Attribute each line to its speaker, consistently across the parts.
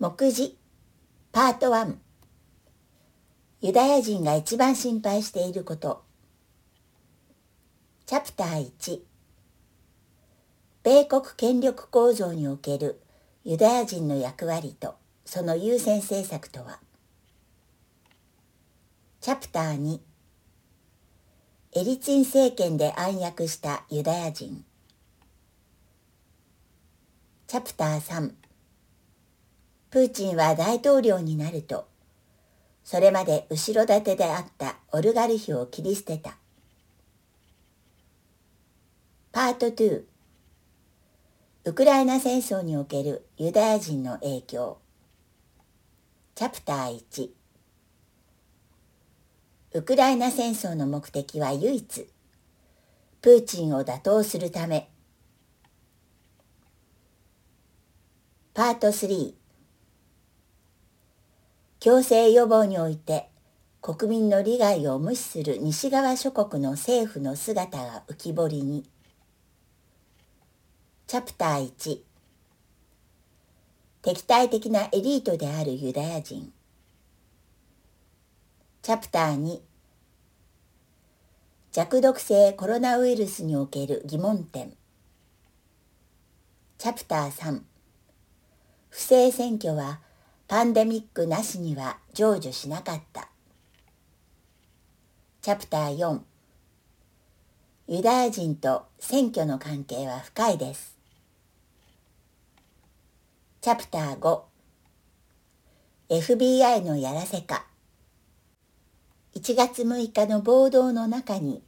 Speaker 1: 目次パート1ユダヤ人が一番心配していること。チャプター1米国権力構造におけるユダヤ人の役割とその優先政策とは。チャプター2エリツィン政権で暗躍したユダヤ人。チャプター3プーチンは大統領になるとそれまで後ろ盾であったオルガルヒを切り捨てた。パート2ウクライナ戦争におけるユダヤ人の影響。チャプター1ウクライナ戦争の目的は唯一プーチンを打倒するため。パート3強制予防において国民の利害を無視する西側諸国の政府の姿が浮き彫りに。チャプター1敵対的なエリートであるユダヤ人。チャプター2弱毒性コロナウイルスにおける疑問点。チャプター3不正選挙はパンデミックなしには成就しなかった。チャプター4ユダヤ人と選挙の関係は深いです。チャプター5 FBI のやらせか1月6日の暴動の中に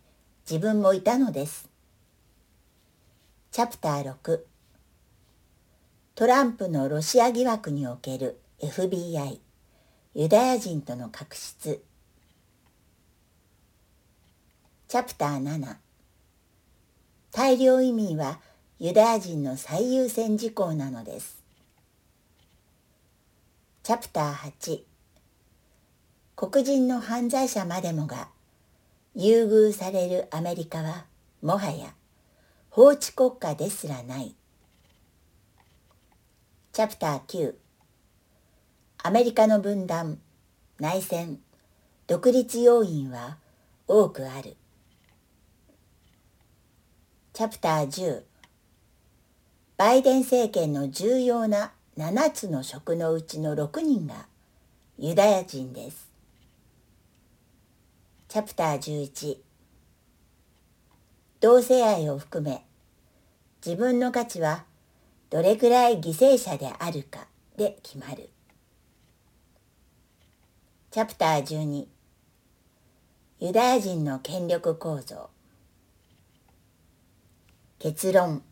Speaker 1: 自分もいたのです。チャプター6トランプのロシア疑惑における FBI ユダヤ人との確執。チャプター7大量移民はユダヤ人の最優先事項なのです。チャプター8黒人の犯罪者までもが優遇されるアメリカはもはや法治国家ですらない。チャプター9アメリカの分断、内戦、独立要因は多くある。チャプター10バイデン政権の重要な7つの職のうちの6人がユダヤ人です。チャプター11同性愛を含め自分の価値はどれくらい犠牲者であるかで決まる。チャプター12ユダヤ人の権力構造。結論。